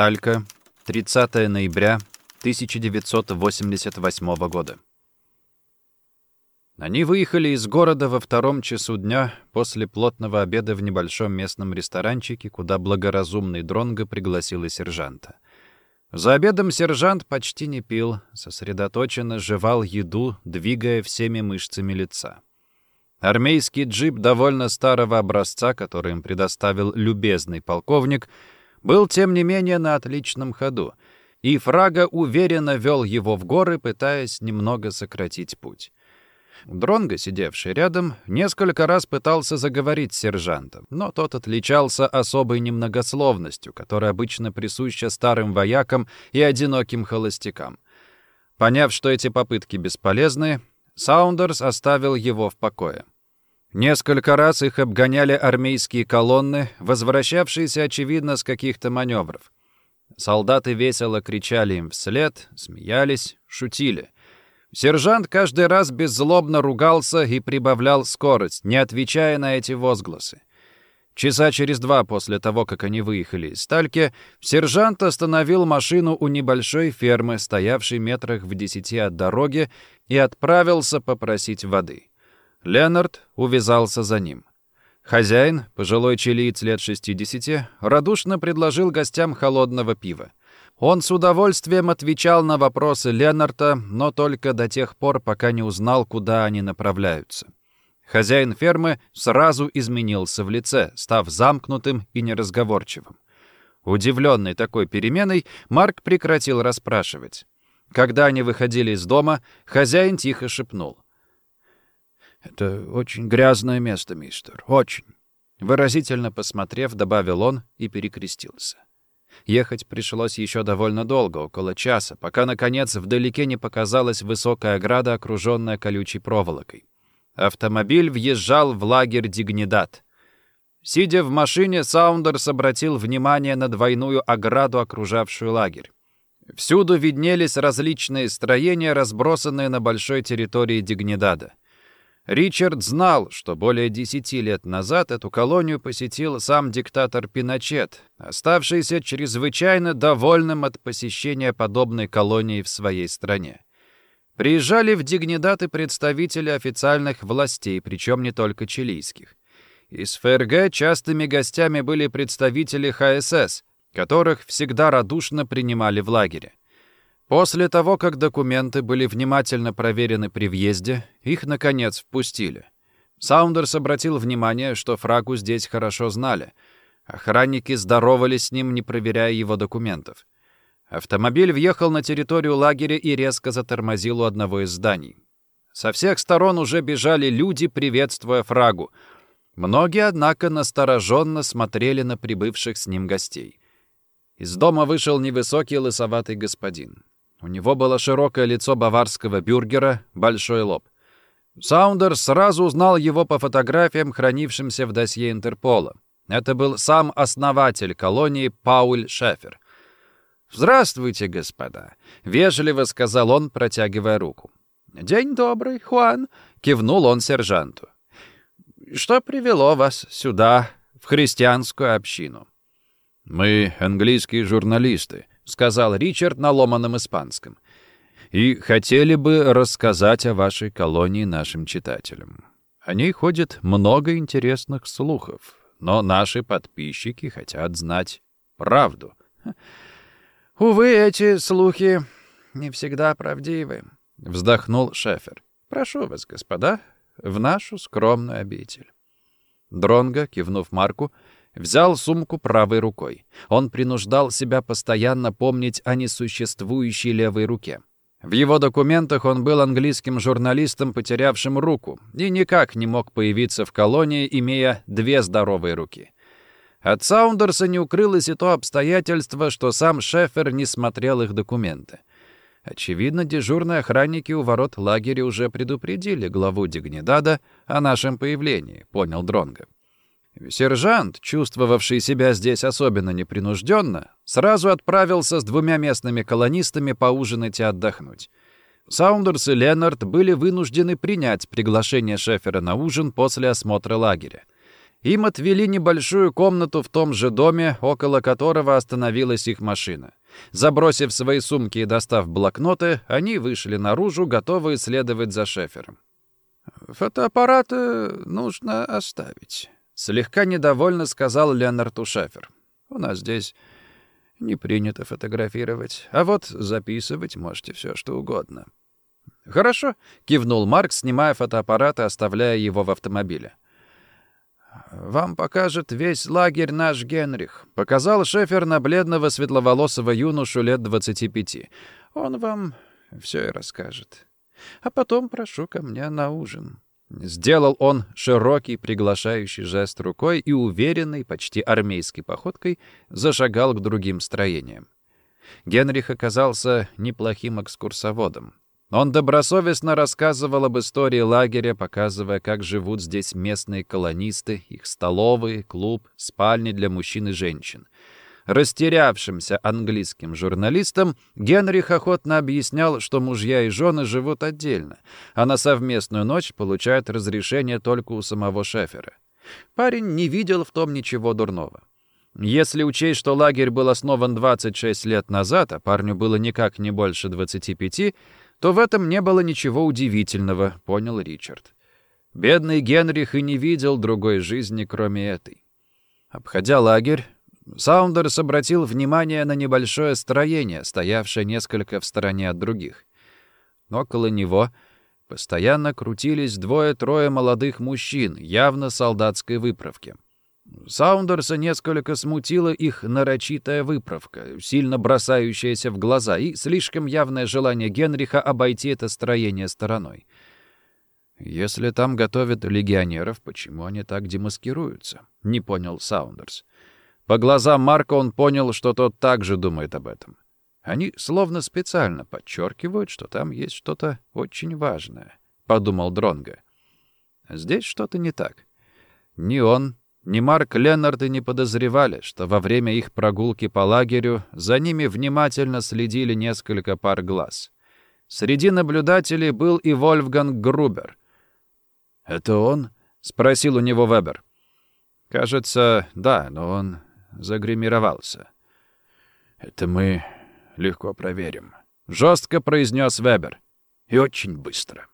Сталька, 30 ноября 1988 года. Они выехали из города во втором часу дня после плотного обеда в небольшом местном ресторанчике, куда благоразумный Дронго пригласил и сержанта. За обедом сержант почти не пил, сосредоточенно жевал еду, двигая всеми мышцами лица. Армейский джип довольно старого образца, который им предоставил любезный полковник, был, тем не менее, на отличном ходу, и Фрага уверенно вел его в горы, пытаясь немного сократить путь. Дронго, сидевший рядом, несколько раз пытался заговорить с сержантом, но тот отличался особой немногословностью, которая обычно присуща старым воякам и одиноким холостякам. Поняв, что эти попытки бесполезны, Саундерс оставил его в покое. Несколько раз их обгоняли армейские колонны, возвращавшиеся, очевидно, с каких-то маневров. Солдаты весело кричали им вслед, смеялись, шутили — Сержант каждый раз беззлобно ругался и прибавлял скорость, не отвечая на эти возгласы. Часа через два после того, как они выехали из Стальки, сержант остановил машину у небольшой фермы, стоявшей метрах в десяти от дороги, и отправился попросить воды. Ленард увязался за ним. Хозяин, пожилой чилиец лет 60, радушно предложил гостям холодного пива. Он с удовольствием отвечал на вопросы Ленарта, но только до тех пор, пока не узнал, куда они направляются. Хозяин фермы сразу изменился в лице, став замкнутым и неразговорчивым. Удивленный такой переменой, Марк прекратил расспрашивать. Когда они выходили из дома, хозяин тихо шепнул. «Это очень грязное место, мистер, очень». Выразительно посмотрев, добавил он и перекрестился. Ехать пришлось еще довольно долго, около часа, пока, наконец, вдалеке не показалась высокая ограда, окруженная колючей проволокой. Автомобиль въезжал в лагерь Дигнидат. Сидя в машине, Саундерс обратил внимание на двойную ограду, окружавшую лагерь. Всюду виднелись различные строения, разбросанные на большой территории Дигнидада. Ричард знал, что более десяти лет назад эту колонию посетил сам диктатор Пиночет, оставшийся чрезвычайно довольным от посещения подобной колонии в своей стране. Приезжали в Дигнидаты представители официальных властей, причем не только чилийских. Из ФРГ частыми гостями были представители ХСС, которых всегда радушно принимали в лагере. После того, как документы были внимательно проверены при въезде, их, наконец, впустили. Саундерс обратил внимание, что фрагу здесь хорошо знали. Охранники здоровались с ним, не проверяя его документов. Автомобиль въехал на территорию лагеря и резко затормозил у одного из зданий. Со всех сторон уже бежали люди, приветствуя фрагу. Многие, однако, настороженно смотрели на прибывших с ним гостей. Из дома вышел невысокий лысоватый господин. У него было широкое лицо баварского бюргера, большой лоб. Саундер сразу узнал его по фотографиям, хранившимся в досье Интерпола. Это был сам основатель колонии Пауль Шефер. «Здравствуйте, господа», — вежливо сказал он, протягивая руку. «День добрый, Хуан», — кивнул он сержанту. «Что привело вас сюда, в христианскую общину?» «Мы английские журналисты», сказал Ричард на ломаном испанском. «И хотели бы рассказать о вашей колонии нашим читателям. О ней ходит много интересных слухов, но наши подписчики хотят знать правду». «Увы, эти слухи не всегда правдивы», — вздохнул Шефер. «Прошу вас, господа, в нашу скромную обитель». Дронго, кивнув Марку, — Взял сумку правой рукой. Он принуждал себя постоянно помнить о несуществующей левой руке. В его документах он был английским журналистом, потерявшим руку, и никак не мог появиться в колонии, имея две здоровые руки. От Саундерса не укрылось и то обстоятельство, что сам Шефер не смотрел их документы. Очевидно, дежурные охранники у ворот лагеря уже предупредили главу Дигнидада о нашем появлении, понял Дронго. Сержант, чувствовавший себя здесь особенно непринужденно, сразу отправился с двумя местными колонистами поужинать и отдохнуть. Саундерс и Леннард были вынуждены принять приглашение Шефера на ужин после осмотра лагеря. Им отвели небольшую комнату в том же доме, около которого остановилась их машина. Забросив свои сумки и достав блокноты, они вышли наружу, готовые следовать за Шефером. «Фотоаппараты нужно оставить», — слегка недовольно сказал Леонард Шефер. «У нас здесь не принято фотографировать, а вот записывать можете все, что угодно». «Хорошо», — кивнул Марк, снимая фотоаппарат и оставляя его в автомобиле. «Вам покажет весь лагерь наш Генрих», — показал Шефер на бледного светловолосого юношу лет двадцати пяти. «Он вам все и расскажет. А потом прошу ко мне на ужин». Сделал он широкий приглашающий жест рукой и уверенной, почти армейской походкой зашагал к другим строениям. Генрих оказался неплохим экскурсоводом. Он добросовестно рассказывал об истории лагеря, показывая, как живут здесь местные колонисты, их столовые, клуб, спальни для мужчин и женщин. Растерявшимся английским журналистам Генрих охотно объяснял, что мужья и жены живут отдельно, а на совместную ночь получают разрешение только у самого Шефера. Парень не видел в том ничего дурного. Если учесть, что лагерь был основан 26 лет назад, а парню было никак не больше 25, то в этом не было ничего удивительного, понял Ричард. Бедный Генрих и не видел другой жизни, кроме этой. Обходя лагерь, Саундерс обратил внимание на небольшое строение, стоявшее несколько в стороне от других. Около него постоянно крутились двое-трое молодых мужчин, явно солдатской выправки. Саундерса несколько смутила их нарочитая выправка, сильно бросающаяся в глаза, и слишком явное желание Генриха обойти это строение стороной. «Если там готовят легионеров, почему они так демаскируются?» — не понял Саундерс. По глазам Марка он понял, что тот также думает об этом. Они словно специально подчеркивают, что там есть что-то очень важное, — подумал Дронга. Здесь что-то не так. Ни он, ни Марк Леннард и не подозревали, что во время их прогулки по лагерю за ними внимательно следили несколько пар глаз. Среди наблюдателей был и Вольфганг Грубер. «Это он?» — спросил у него Вебер. «Кажется, да, но он загримировался». «Это мы легко проверим», — жестко произнес Вебер. «И очень быстро».